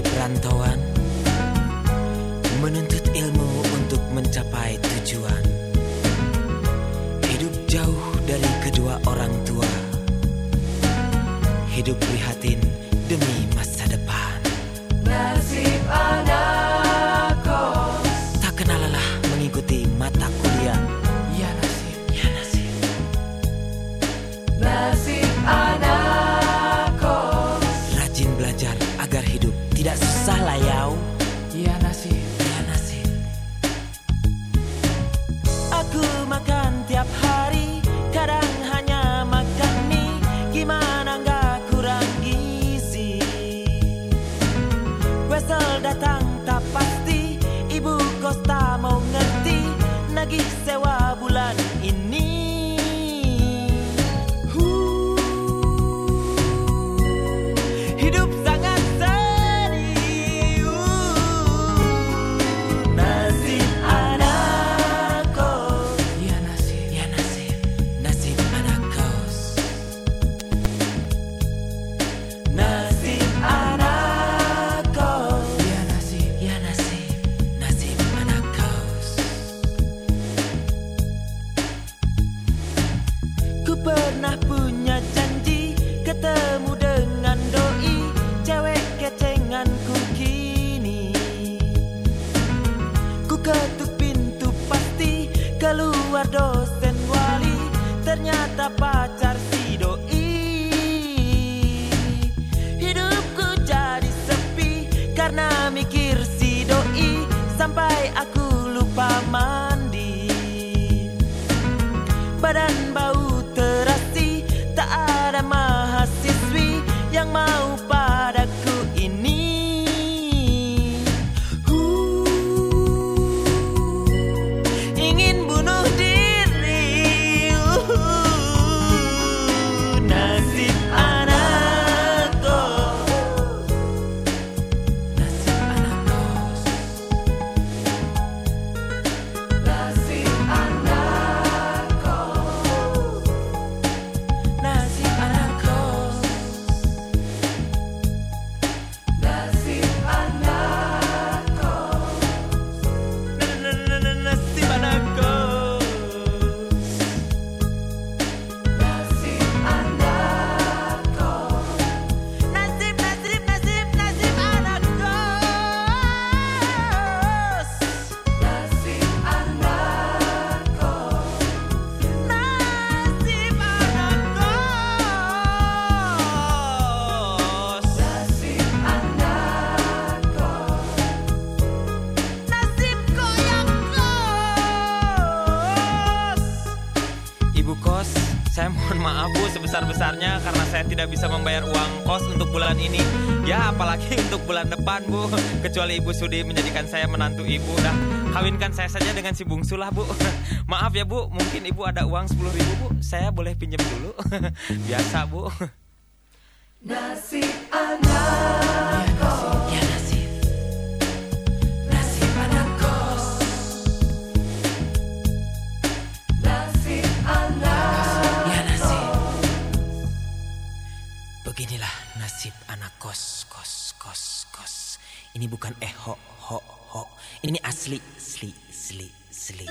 perantauan. Menuntut ilmu untuk mencapai tujuan. Hidup jauh dari kedua orang tua. Hidup prihatin demi datang tak pasti Ibu kos tak mau ngerti. Nagih sewa bulan ini pernah punya janji Ketemu dengan doi Cewek kecenganku kini. Ku ketuk pintu pasti Keluar dosen wali Ternyata pacar si doi. Hidupku jadi sepi Karena mikir si doi Sampai aku lupa mandi. Badan saya mohon maaf Bu sebesar-besarnya karena saya tidak bisa membayar uang kos untuk bulan ini. Ya, apalagi untuk bulan depan, Bu. Kecuali Ibu Sudi menjadikan saya menantu Ibu. Dah, kawinkan saya saja dengan si bungsu lah, Bu. Maaf ya, Bu. Mungkin Ibu ada uang 10 ribu, Bu. Saya boleh pinjam dulu. Biasa, Bu. Nasib anak Beginilah nasib anak kos, kos, kos, kos. Ini bukan eh ho, ho, ho. Ini asli, sli, sli, sli.